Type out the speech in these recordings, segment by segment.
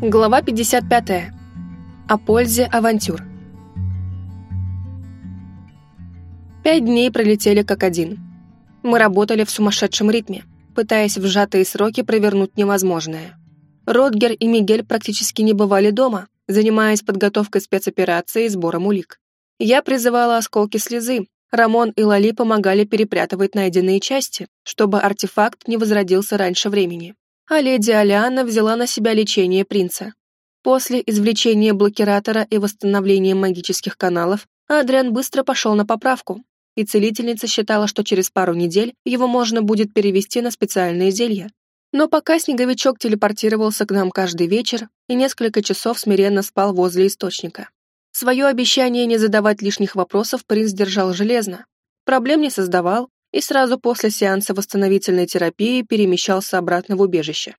Глава 55. О пользе авантюр. Пять дней пролетели как один. Мы работали в сумасшедшем ритме, пытаясь в сжатые сроки провернуть невозможное. Ротгер и Мигель практически не бывали дома, занимаясь подготовкой спецоперации и сбором улик. Я призывала осколки слезы, Рамон и Лали помогали перепрятывать найденные части, чтобы артефакт не возродился раньше времени а леди Алиана взяла на себя лечение принца. После извлечения блокиратора и восстановления магических каналов Адриан быстро пошел на поправку, и целительница считала, что через пару недель его можно будет перевести на специальные зелья. Но пока снеговичок телепортировался к нам каждый вечер и несколько часов смиренно спал возле источника. Свое обещание не задавать лишних вопросов принц держал железно. Проблем не создавал, и сразу после сеанса восстановительной терапии перемещался обратно в убежище.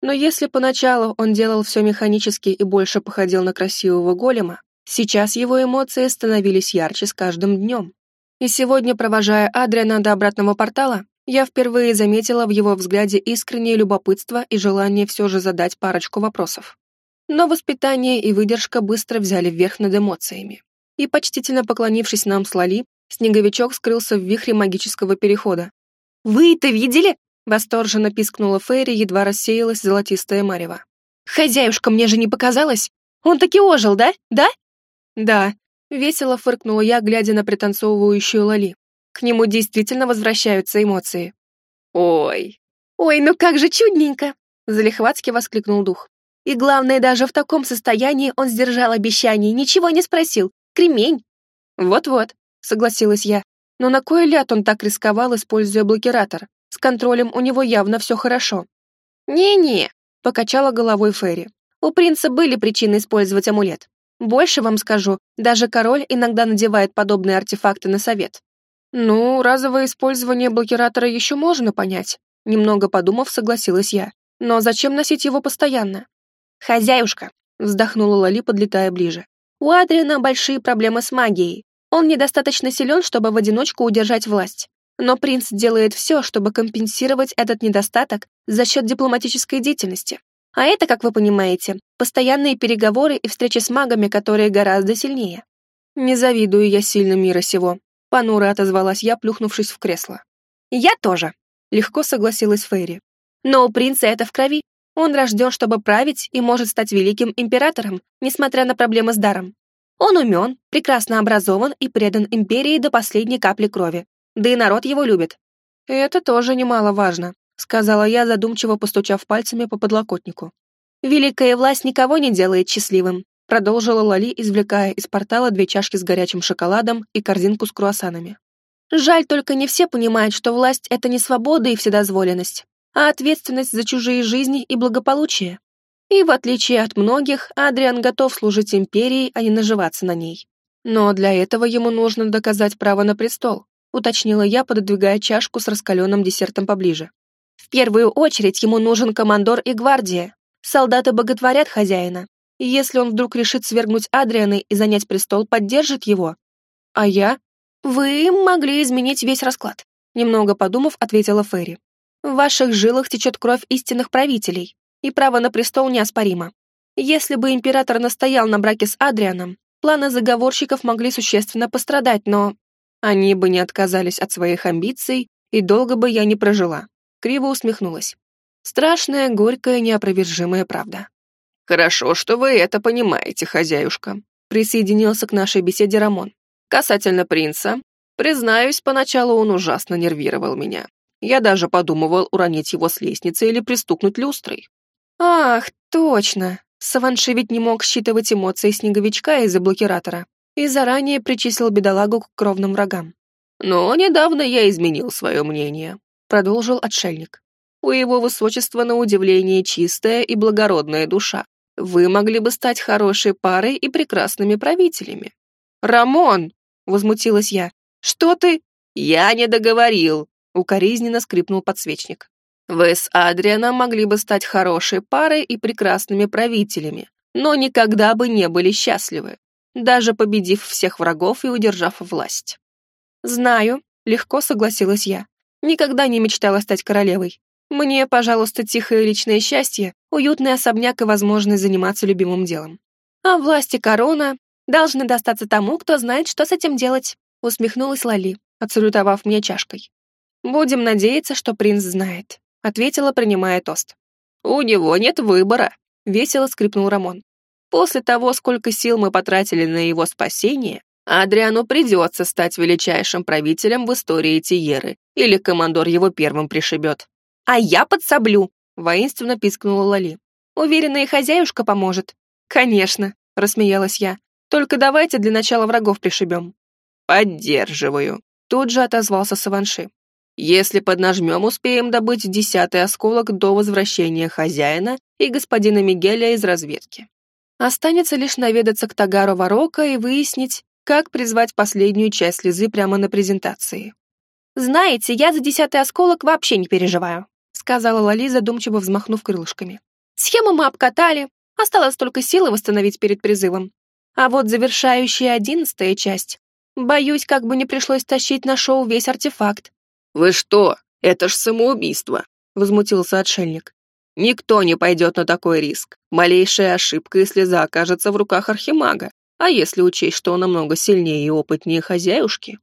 Но если поначалу он делал все механически и больше походил на красивого голема, сейчас его эмоции становились ярче с каждым днем. И сегодня, провожая Адриана до обратного портала, я впервые заметила в его взгляде искреннее любопытство и желание все же задать парочку вопросов. Но воспитание и выдержка быстро взяли вверх над эмоциями. И, почтительно поклонившись нам с Лали, Снеговичок скрылся в вихре магического перехода. «Вы это видели?» — восторженно пискнула Фейри, едва рассеялась золотистая марево. «Хозяюшка, мне же не показалось! Он таки ожил, да? Да?» «Да», — весело фыркнула я, глядя на пританцовывающую Лали. К нему действительно возвращаются эмоции. «Ой! Ой, ну как же чудненько!» — залихватски воскликнул дух. «И главное, даже в таком состоянии он сдержал обещание, ничего не спросил. Кремень!» «Вот-вот», согласилась я. Но на кой ляд он так рисковал, используя блокиратор? С контролем у него явно все хорошо. «Не-не», — покачала головой Ферри. «У принца были причины использовать амулет. Больше вам скажу, даже король иногда надевает подобные артефакты на совет». «Ну, разовое использование блокиратора еще можно понять», немного подумав, согласилась я. «Но зачем носить его постоянно?» «Хозяюшка», — вздохнула Лали, подлетая ближе. «У Адриана большие проблемы с магией. Он недостаточно силен, чтобы в одиночку удержать власть. Но принц делает все, чтобы компенсировать этот недостаток за счет дипломатической деятельности. А это, как вы понимаете, постоянные переговоры и встречи с магами, которые гораздо сильнее. Не завидую я сильно мира сего. Понуро отозвалась я, плюхнувшись в кресло. Я тоже. Легко согласилась Фейри. Но у принца это в крови. Он рожден, чтобы править и может стать великим императором, несмотря на проблемы с даром. Он умен, прекрасно образован и предан империи до последней капли крови. Да и народ его любит. Это тоже немаловажно, сказала я, задумчиво постучав пальцами по подлокотнику. Великая власть никого не делает счастливым, продолжила Лали, извлекая из портала две чашки с горячим шоколадом и корзинку с круассанами. Жаль, только не все понимают, что власть — это не свобода и вседозволенность, а ответственность за чужие жизни и благополучие. И, в отличие от многих, Адриан готов служить империи, а не наживаться на ней. Но для этого ему нужно доказать право на престол, уточнила я, пододвигая чашку с раскаленным десертом поближе. В первую очередь ему нужен командор и гвардия. Солдаты боготворят хозяина. И если он вдруг решит свергнуть Адриана и занять престол, поддержит его. А я? Вы могли изменить весь расклад. Немного подумав, ответила Ферри. В ваших жилах течет кровь истинных правителей и право на престол неоспоримо. Если бы император настоял на браке с Адрианом, планы заговорщиков могли существенно пострадать, но они бы не отказались от своих амбиций, и долго бы я не прожила. Криво усмехнулась. Страшная, горькая, неопровержимая правда. «Хорошо, что вы это понимаете, хозяюшка», присоединился к нашей беседе Рамон. «Касательно принца, признаюсь, поначалу он ужасно нервировал меня. Я даже подумывал уронить его с лестницы или пристукнуть люстрой. Ах, точно. Саванши ведь не мог считывать эмоции снеговичка из-за блокиратора и заранее причислил бедолагу к кровным врагам. Но недавно я изменил свое мнение, продолжил отшельник. У его высочества на удивление чистая и благородная душа. Вы могли бы стать хорошей парой и прекрасными правителями. Рамон, возмутилась я. Что ты? Я не договорил, укоризненно скрипнул подсвечник. Вы с Адрианом могли бы стать хорошей парой и прекрасными правителями, но никогда бы не были счастливы, даже победив всех врагов и удержав власть. Знаю, легко согласилась я. Никогда не мечтала стать королевой. Мне, пожалуйста, тихое личное счастье, уютный особняк и возможность заниматься любимым делом. А власти корона должны достаться тому, кто знает, что с этим делать, усмехнулась Лали, отсалютовав мне чашкой. Будем надеяться, что принц знает, ответила, принимая тост. У него нет выбора, весело скрипнул Рамон. После того, сколько сил мы потратили на его спасение, Адриану придется стать величайшим правителем в истории Тиеры, или командор его первым пришибет. «А я подсоблю!» — воинственно пискнула Лали. «Уверена, и хозяюшка поможет». «Конечно», — рассмеялась я. «Только давайте для начала врагов пришибем». «Поддерживаю», — тут же отозвался Саванши. «Если поднажмем, успеем добыть десятый осколок до возвращения хозяина и господина Мигеля из разведки. Останется лишь наведаться к Тагару Ворока и выяснить, как призвать последнюю часть слезы прямо на презентации. «Знаете, я за десятый осколок вообще не переживаю», сказала Лали, задумчиво взмахнув крылышками. «Схему мы обкатали, осталось только силы восстановить перед призывом. А вот завершающая одиннадцатая часть. Боюсь, как бы не пришлось тащить на шоу весь артефакт». «Вы что? Это ж самоубийство!» возмутился отшельник. Никто не пойдет на такой риск. Малейшая ошибка, и слеза окажется в руках архимага. А если учесть, что он намного сильнее и опытнее хозяюшки?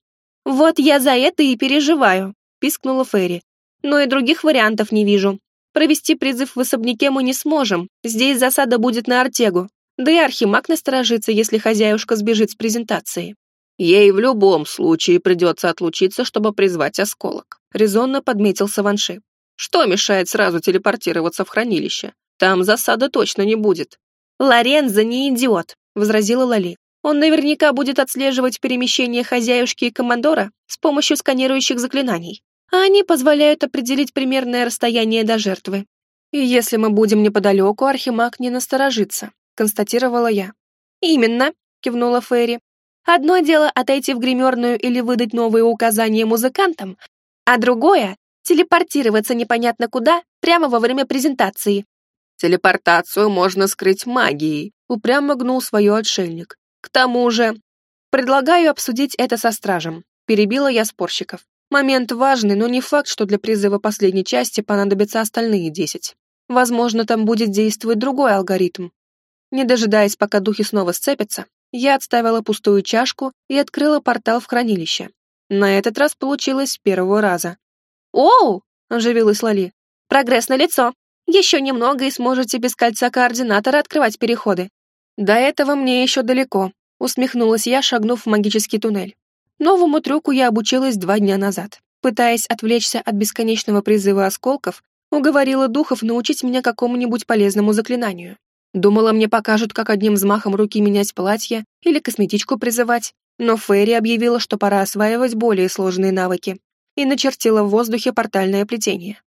«Вот я за это и переживаю», — пискнула Ферри. «Но и других вариантов не вижу. Провести призыв в особняке мы не сможем. Здесь засада будет на Артегу. Да и архимаг насторожится, если хозяюшка сбежит с презентации». «Ей в любом случае придется отлучиться, чтобы призвать осколок», — резонно подметил Саванши. Что мешает сразу телепортироваться в хранилище? Там засада точно не будет. Лорензо не идиот, возразила Лали. Он наверняка будет отслеживать перемещение хозяюшки и командора с помощью сканирующих заклинаний, а они позволяют определить примерное расстояние до жертвы. И если мы будем неподалеку, Архимаг не насторожится, констатировала я. Именно, кивнула Ферри. Одно дело отойти в гримерную или выдать новые указания музыкантам, а другое телепортироваться непонятно куда прямо во время презентации. Телепортацию можно скрыть магией, упрямо гнул свое отшельник. К тому же, предлагаю обсудить это со стражем, перебила я спорщиков. Момент важный, но не факт, что для призыва последней части понадобятся остальные десять. Возможно, там будет действовать другой алгоритм. Не дожидаясь, пока духи снова сцепятся, я отставила пустую чашку и открыла портал в хранилище. На этот раз получилось с первого раза. «Оу!» — оживилась Лали. «Прогресс на лицо. Еще немного и сможете без кольца координатора открывать переходы». «До этого мне еще далеко», — усмехнулась я, шагнув в магический туннель. Новому трюку я обучилась два дня назад. Пытаясь отвлечься от бесконечного призыва осколков, уговорила духов научить меня какому-нибудь полезному заклинанию. Думала, мне покажут, как одним взмахом руки менять платье или косметичку призывать, но Ферри объявила, что пора осваивать более сложные навыки, и начертила в воздухе портальное плетение.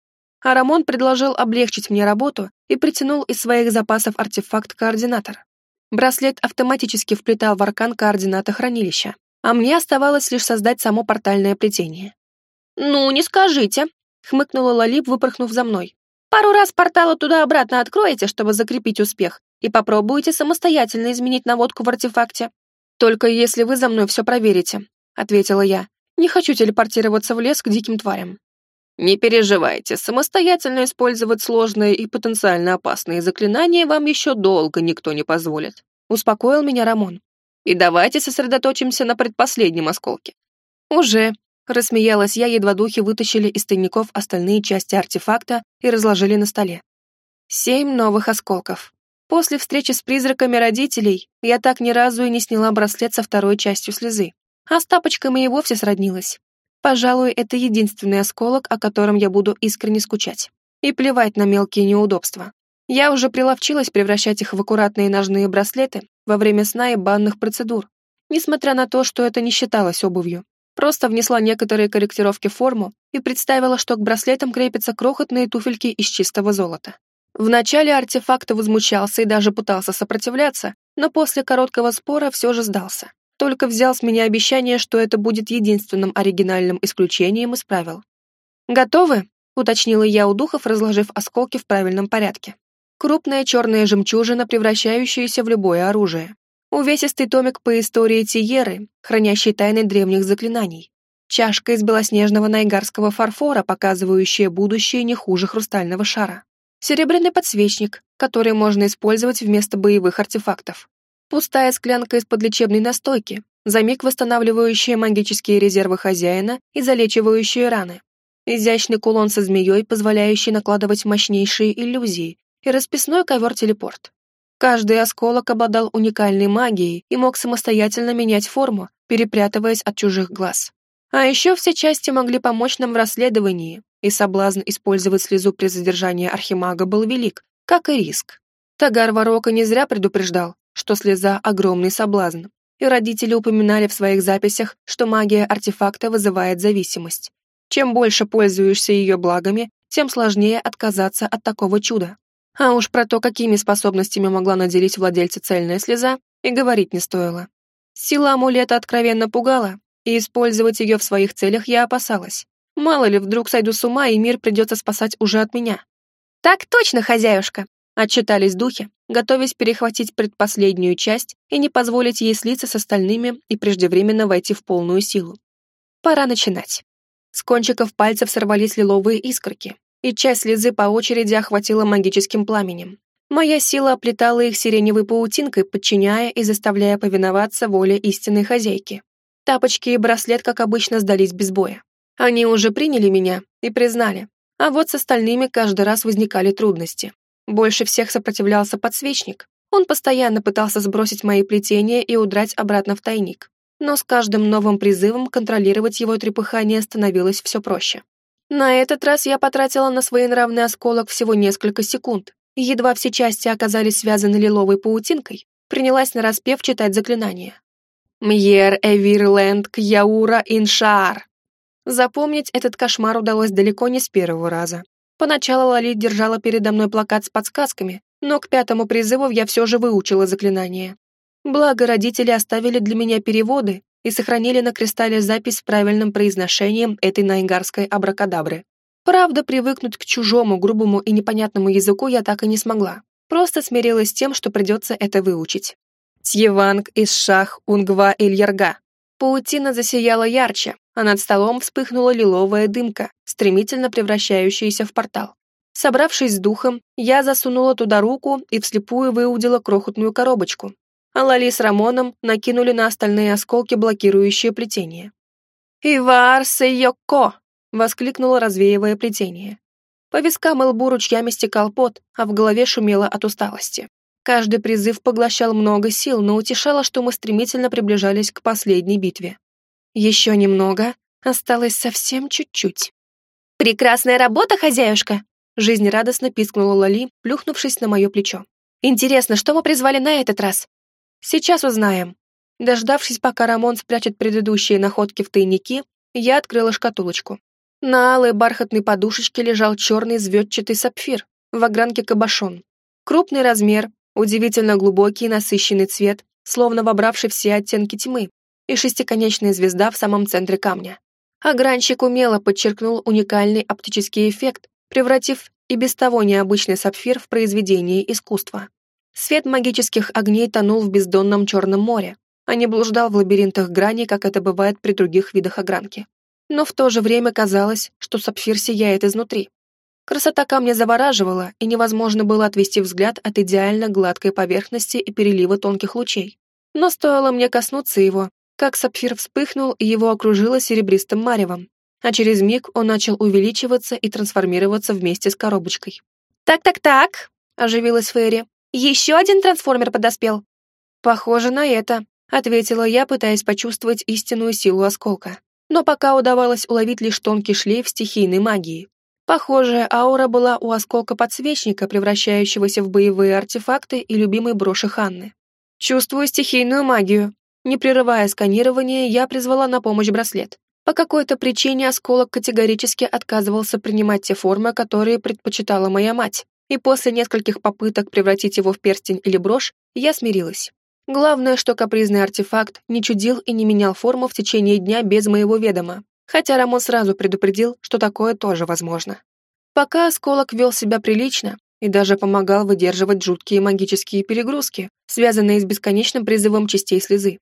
А Рамон предложил облегчить мне работу и притянул из своих запасов артефакт-координатор. Браслет автоматически вплетал в аркан координаты хранилища, а мне оставалось лишь создать само портальное плетение. «Ну, не скажите», — хмыкнула Лалип, выпорхнув за мной. «Пару раз порталы туда-обратно откроете, чтобы закрепить успех, и попробуете самостоятельно изменить наводку в артефакте». «Только если вы за мной все проверите», — ответила я, не хочу телепортироваться в лес к диким тварям. Не переживайте, самостоятельно использовать сложные и потенциально опасные заклинания вам еще долго никто не позволит. Успокоил меня Рамон. И давайте сосредоточимся на предпоследнем осколке. Уже, рассмеялась я, едва духи вытащили из тайников остальные части артефакта и разложили на столе. Семь новых осколков. После встречи с призраками родителей я так ни разу и не сняла браслет со второй частью слезы а с тапочками и вовсе сроднилась. Пожалуй, это единственный осколок, о котором я буду искренне скучать. И плевать на мелкие неудобства. Я уже приловчилась превращать их в аккуратные ножные браслеты во время сна и банных процедур, несмотря на то, что это не считалось обувью. Просто внесла некоторые корректировки в форму и представила, что к браслетам крепятся крохотные туфельки из чистого золота. Вначале артефакт возмущался и даже пытался сопротивляться, но после короткого спора все же сдался только взял с меня обещание, что это будет единственным оригинальным исключением из правил. «Готовы?» — уточнила я у духов, разложив осколки в правильном порядке. Крупная черная жемчужина, превращающаяся в любое оружие. Увесистый томик по истории Тиеры, хранящий тайны древних заклинаний. Чашка из белоснежного найгарского фарфора, показывающая будущее не хуже хрустального шара. Серебряный подсвечник, который можно использовать вместо боевых артефактов. Пустая склянка из-под лечебной настойки, за миг восстанавливающая магические резервы хозяина и залечивающие раны. Изящный кулон со змеей, позволяющий накладывать мощнейшие иллюзии, и расписной ковер-телепорт. Каждый осколок обладал уникальной магией и мог самостоятельно менять форму, перепрятываясь от чужих глаз. А еще все части могли помочь нам в расследовании, и соблазн использовать слезу при задержании архимага был велик, как и риск. Тагар Ворока не зря предупреждал, что слеза — огромный соблазн, и родители упоминали в своих записях, что магия артефакта вызывает зависимость. Чем больше пользуешься ее благами, тем сложнее отказаться от такого чуда. А уж про то, какими способностями могла наделить владельца цельная слеза, и говорить не стоило. Сила амулета откровенно пугала, и использовать ее в своих целях я опасалась. Мало ли, вдруг сойду с ума, и мир придется спасать уже от меня. «Так точно, хозяюшка!» — отчитались духи, готовясь перехватить предпоследнюю часть и не позволить ей слиться с остальными и преждевременно войти в полную силу. Пора начинать. С кончиков пальцев сорвались лиловые искорки, и часть слезы по очереди охватила магическим пламенем. Моя сила оплетала их сиреневой паутинкой, подчиняя и заставляя повиноваться воле истинной хозяйки. Тапочки и браслет, как обычно, сдались без боя. Они уже приняли меня и признали, а вот с остальными каждый раз возникали трудности. Больше всех сопротивлялся подсвечник. Он постоянно пытался сбросить мои плетения и удрать обратно в тайник. Но с каждым новым призывом контролировать его трепыхание становилось все проще. На этот раз я потратила на своенравный осколок всего несколько секунд, едва все части оказались связаны лиловой паутинкой, принялась нараспев читать заклинание. «Мьер Эвирленд Кьяура Иншаар». Запомнить этот кошмар удалось далеко не с первого раза. Поначалу Лали держала передо мной плакат с подсказками, но к пятому призыву я все же выучила заклинание. Благо, родители оставили для меня переводы и сохранили на кристалле запись с правильным произношением этой наигарской абракадабры. Правда, привыкнуть к чужому, грубому и непонятному языку я так и не смогла. Просто смирилась с тем, что придется это выучить. Тьеванг из шах Унгва Ильярга. Паутина засияла ярче, а над столом вспыхнула лиловая дымка, стремительно превращающаяся в портал. Собравшись с духом, я засунула туда руку и вслепую выудила крохотную коробочку. А Лали с Рамоном накинули на остальные осколки блокирующее плетение. «Ивар Сейоко!» — воскликнула, развеивая плетение. По вискам и лбу ручьями стекал пот, а в голове шумело от усталости. Каждый призыв поглощал много сил, но утешало, что мы стремительно приближались к последней битве. Еще немного, осталось совсем чуть-чуть. «Прекрасная работа, хозяюшка!» Жизнерадостно пискнула Лали, плюхнувшись на мое плечо. «Интересно, что мы призвали на этот раз?» «Сейчас узнаем». Дождавшись, пока Рамон спрячет предыдущие находки в тайники, я открыла шкатулочку. На алой бархатной подушечке лежал черный звездчатый сапфир в огранке кабошон. Крупный размер, Удивительно глубокий насыщенный цвет, словно вобравший все оттенки тьмы, и шестиконечная звезда в самом центре камня. Огранщик умело подчеркнул уникальный оптический эффект, превратив и без того необычный сапфир в произведение искусства. Свет магических огней тонул в бездонном черном море, а не блуждал в лабиринтах граней, как это бывает при других видах огранки. Но в то же время казалось, что сапфир сияет изнутри, Красота камня завораживала, и невозможно было отвести взгляд от идеально гладкой поверхности и перелива тонких лучей. Но стоило мне коснуться его, как сапфир вспыхнул и его окружило серебристым маревом, а через миг он начал увеличиваться и трансформироваться вместе с коробочкой. «Так-так-так», — оживилась Ферри, — «еще один трансформер подоспел». «Похоже на это», — ответила я, пытаясь почувствовать истинную силу осколка. Но пока удавалось уловить лишь тонкий шлейф стихийной магии. Похожая аура была у осколка подсвечника, превращающегося в боевые артефакты и любимой броши Ханны. Чувствую стихийную магию. Не прерывая сканирование, я призвала на помощь браслет. По какой-то причине осколок категорически отказывался принимать те формы, которые предпочитала моя мать, и после нескольких попыток превратить его в перстень или брошь, я смирилась. Главное, что капризный артефакт не чудил и не менял форму в течение дня без моего ведома хотя Рамон сразу предупредил, что такое тоже возможно. Пока осколок вел себя прилично и даже помогал выдерживать жуткие магические перегрузки, связанные с бесконечным призывом частей слезы.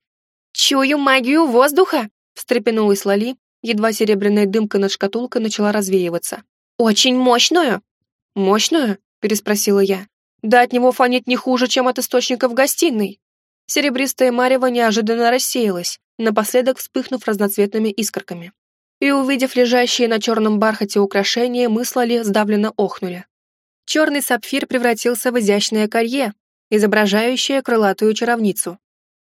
«Чую магию воздуха!» — встрепенулась Лали, едва серебряная дымка над шкатулкой начала развеиваться. «Очень мощную!» «Мощную?» — переспросила я. «Да от него фонит не хуже, чем от источника в гостиной». Серебристая марево неожиданно рассеялась, напоследок вспыхнув разноцветными искорками. И, увидев лежащие на черном бархате украшения, мы с Лали сдавленно охнули. Черный сапфир превратился в изящное колье, изображающее крылатую чаровницу.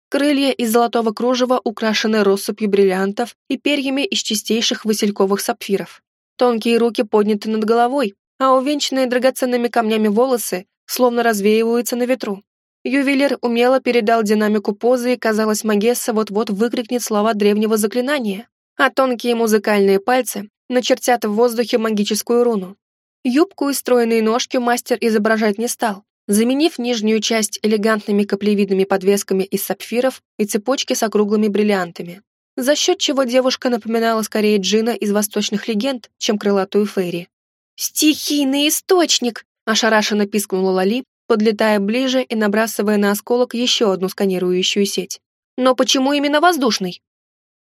Крылья из золотого кружева украшены россыпью бриллиантов и перьями из чистейших васильковых сапфиров. Тонкие руки подняты над головой, а увенчанные драгоценными камнями волосы словно развеиваются на ветру. Ювелир умело передал динамику позы, и, казалось, Магесса вот-вот выкрикнет слова древнего заклинания, а тонкие музыкальные пальцы начертят в воздухе магическую руну. Юбку и стройные ножки мастер изображать не стал, заменив нижнюю часть элегантными каплевидными подвесками из сапфиров и цепочки с округлыми бриллиантами, за счет чего девушка напоминала скорее Джина из восточных легенд, чем крылатую Фейри. «Стихийный источник!» – ошарашенно пискнула Лали, подлетая ближе и набрасывая на осколок еще одну сканирующую сеть. «Но почему именно воздушный?»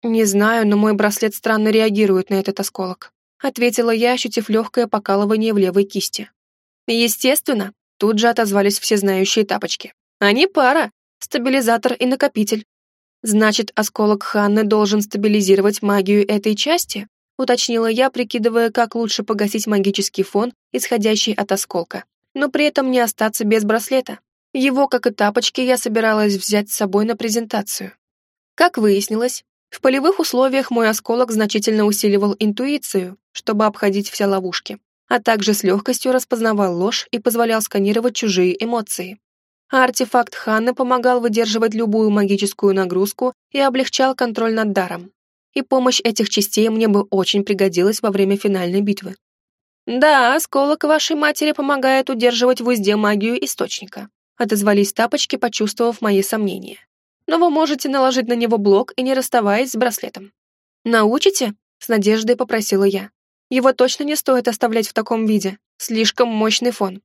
«Не знаю, но мой браслет странно реагирует на этот осколок», ответила я, ощутив легкое покалывание в левой кисти. Естественно, тут же отозвались все знающие тапочки. Они пара, стабилизатор и накопитель. Значит, осколок Ханны должен стабилизировать магию этой части? Уточнила я, прикидывая, как лучше погасить магический фон, исходящий от осколка но при этом не остаться без браслета. Его, как и тапочки, я собиралась взять с собой на презентацию. Как выяснилось, в полевых условиях мой осколок значительно усиливал интуицию, чтобы обходить все ловушки, а также с легкостью распознавал ложь и позволял сканировать чужие эмоции. А артефакт Ханны помогал выдерживать любую магическую нагрузку и облегчал контроль над даром. И помощь этих частей мне бы очень пригодилась во время финальной битвы. «Да, осколок вашей матери помогает удерживать в узде магию источника», отозвались тапочки, почувствовав мои сомнения. «Но вы можете наложить на него блок и не расставаясь с браслетом». «Научите?» — с надеждой попросила я. «Его точно не стоит оставлять в таком виде. Слишком мощный фон».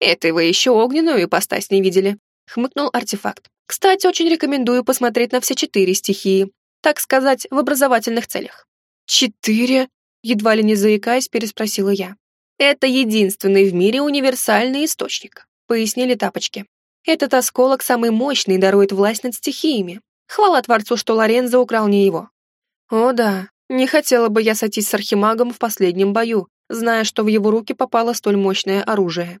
«Это вы еще огненную ипостась не видели», — хмыкнул артефакт. «Кстати, очень рекомендую посмотреть на все четыре стихии, так сказать, в образовательных целях». «Четыре?» едва ли не заикаясь, переспросила я. «Это единственный в мире универсальный источник», — пояснили тапочки. «Этот осколок самый мощный дарует власть над стихиями. Хвала Творцу, что Лорензо украл не его». «О да, не хотела бы я сойтись с Архимагом в последнем бою, зная, что в его руки попало столь мощное оружие».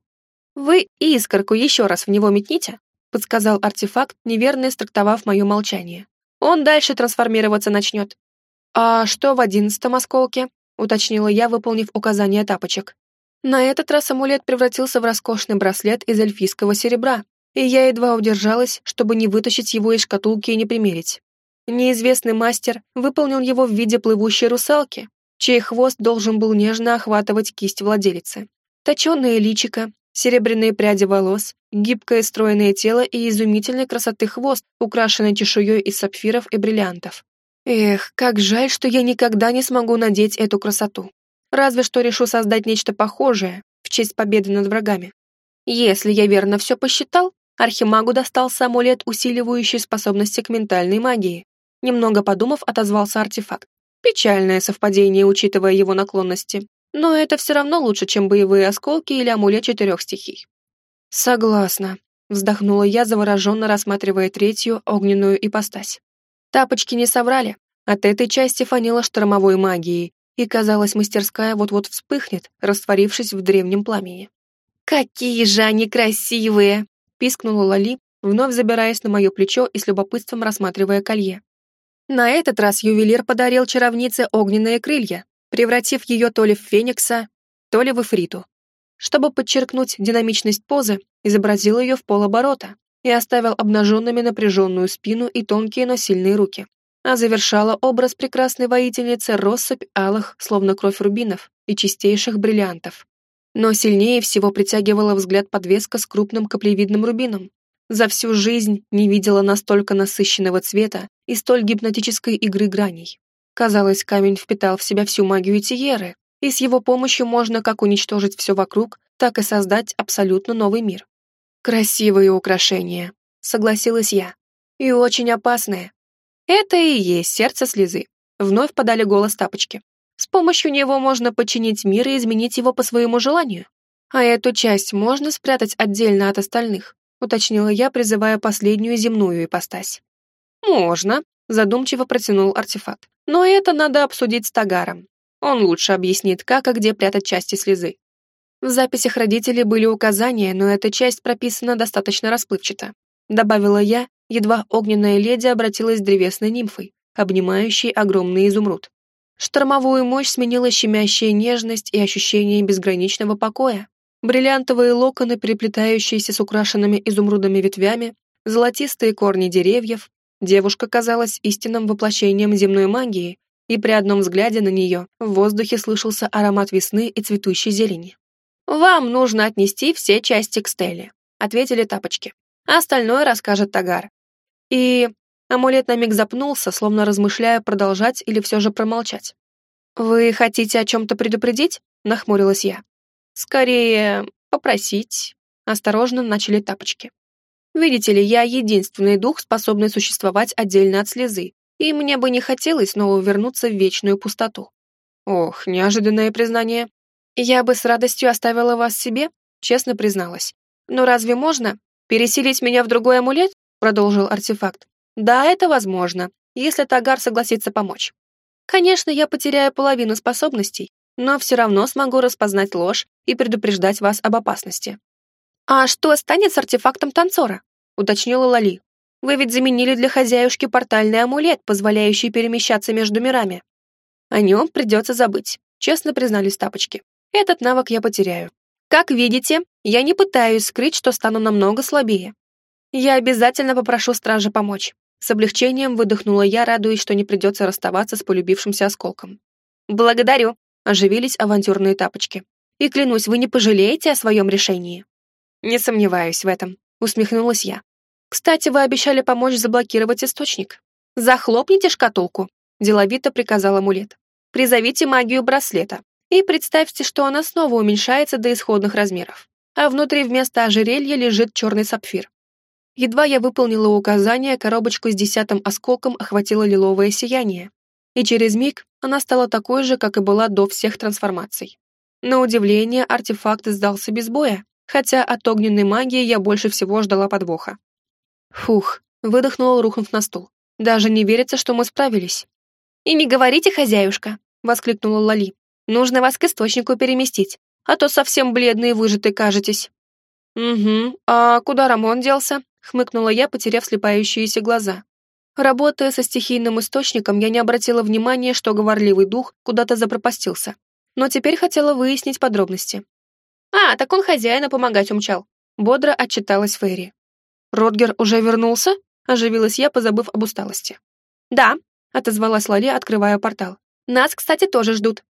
«Вы искорку еще раз в него метните», — подсказал артефакт, неверно истрактовав мое молчание. «Он дальше трансформироваться начнет». «А что в одиннадцатом осколке?» уточнила я, выполнив указание тапочек. На этот раз амулет превратился в роскошный браслет из эльфийского серебра, и я едва удержалась, чтобы не вытащить его из шкатулки и не примерить. Неизвестный мастер выполнил его в виде плывущей русалки, чей хвост должен был нежно охватывать кисть владелицы. Точеное личико, серебряные пряди волос, гибкое стройное тело и изумительной красоты хвост, украшенный чешуей из сапфиров и бриллиантов. Эх, как жаль, что я никогда не смогу надеть эту красоту. Разве что решу создать нечто похожее в честь победы над врагами. Если я верно все посчитал, Архимагу достался амулет, усиливающий способности к ментальной магии. Немного подумав, отозвался артефакт. Печальное совпадение, учитывая его наклонности. Но это все равно лучше, чем боевые осколки или амулет четырех стихий. Согласна, вздохнула я, завороженно рассматривая третью огненную ипостась. Тапочки не соврали. От этой части фанило штормовой магией, и, казалось, мастерская вот-вот вспыхнет, растворившись в древнем пламени. «Какие же они красивые!» — пискнула Лали, вновь забираясь на мое плечо и с любопытством рассматривая колье. На этот раз ювелир подарил чаровнице огненные крылья, превратив ее то ли в феникса, то ли в эфриту. Чтобы подчеркнуть динамичность позы, изобразил ее в полоборота, и оставил обнаженными напряженную спину и тонкие, но сильные руки. А завершала образ прекрасной воительницы россыпь алых, словно кровь рубинов, и чистейших бриллиантов. Но сильнее всего притягивала взгляд подвеска с крупным каплевидным рубином. За всю жизнь не видела настолько насыщенного цвета и столь гипнотической игры граней. Казалось, камень впитал в себя всю магию Тиеры, и с его помощью можно как уничтожить все вокруг, так и создать абсолютно новый мир. «Красивые украшения», — согласилась я. «И очень опасные». «Это и есть сердце слезы», — вновь подали голос тапочки. «С помощью него можно подчинить мир и изменить его по своему желанию». «А эту часть можно спрятать отдельно от остальных?» — уточнила я, призывая последнюю земную ипостась. «Можно», — задумчиво протянул артефакт. «Но это надо обсудить с Тагаром. Он лучше объяснит, как и где прятать части слезы». В записях родителей были указания, но эта часть прописана достаточно расплывчато. Добавила я, едва огненная леди обратилась с древесной нимфой, обнимающей огромный изумруд. Штормовую мощь сменила щемящая нежность и ощущение безграничного покоя. Бриллиантовые локоны, переплетающиеся с украшенными изумрудами ветвями, золотистые корни деревьев. Девушка казалась истинным воплощением земной магии, и при одном взгляде на нее в воздухе слышался аромат весны и цветущей зелени. «Вам нужно отнести все части к Стелле», — ответили тапочки. «Остальное расскажет Тагар». И амулет на миг запнулся, словно размышляя, продолжать или все же промолчать. «Вы хотите о чем-то предупредить?» — нахмурилась я. «Скорее, попросить», — осторожно начали тапочки. «Видите ли, я единственный дух, способный существовать отдельно от слезы, и мне бы не хотелось снова вернуться в вечную пустоту». Ох, неожиданное признание. «Я бы с радостью оставила вас себе», — честно призналась. «Но разве можно переселить меня в другой амулет?» — продолжил артефакт. «Да, это возможно, если Тагар согласится помочь. Конечно, я потеряю половину способностей, но все равно смогу распознать ложь и предупреждать вас об опасности». «А что станет с артефактом танцора?» — уточнила Лали. «Вы ведь заменили для хозяюшки портальный амулет, позволяющий перемещаться между мирами». «О нем придется забыть», — честно признались тапочки. Этот навык я потеряю. Как видите, я не пытаюсь скрыть, что стану намного слабее. Я обязательно попрошу стража помочь. С облегчением выдохнула я, радуясь, что не придется расставаться с полюбившимся осколком. «Благодарю», — оживились авантюрные тапочки. «И клянусь, вы не пожалеете о своем решении». «Не сомневаюсь в этом», — усмехнулась я. «Кстати, вы обещали помочь заблокировать источник. Захлопните шкатулку», — деловито приказал амулет. «Призовите магию браслета и представьте, что она снова уменьшается до исходных размеров, а внутри вместо ожерелья лежит черный сапфир. Едва я выполнила указание, коробочку с десятым осколком охватило лиловое сияние, и через миг она стала такой же, как и была до всех трансформаций. На удивление, артефакт сдался без боя, хотя от огненной магии я больше всего ждала подвоха. Фух, выдохнула, рухнув на стул. Даже не верится, что мы справились. «И не говорите, хозяюшка!» — воскликнула Лали. Нужно вас к источнику переместить, а то совсем бледные выжатые кажетесь». «Угу, а куда Рамон делся?» — хмыкнула я, потеряв слепающиеся глаза. Работая со стихийным источником, я не обратила внимания, что говорливый дух куда-то запропастился. Но теперь хотела выяснить подробности. «А, так он хозяина помогать умчал», — бодро отчиталась Ферри. «Ротгер уже вернулся?» — оживилась я, позабыв об усталости. «Да», — отозвалась Лали, открывая портал. «Нас, кстати, тоже ждут.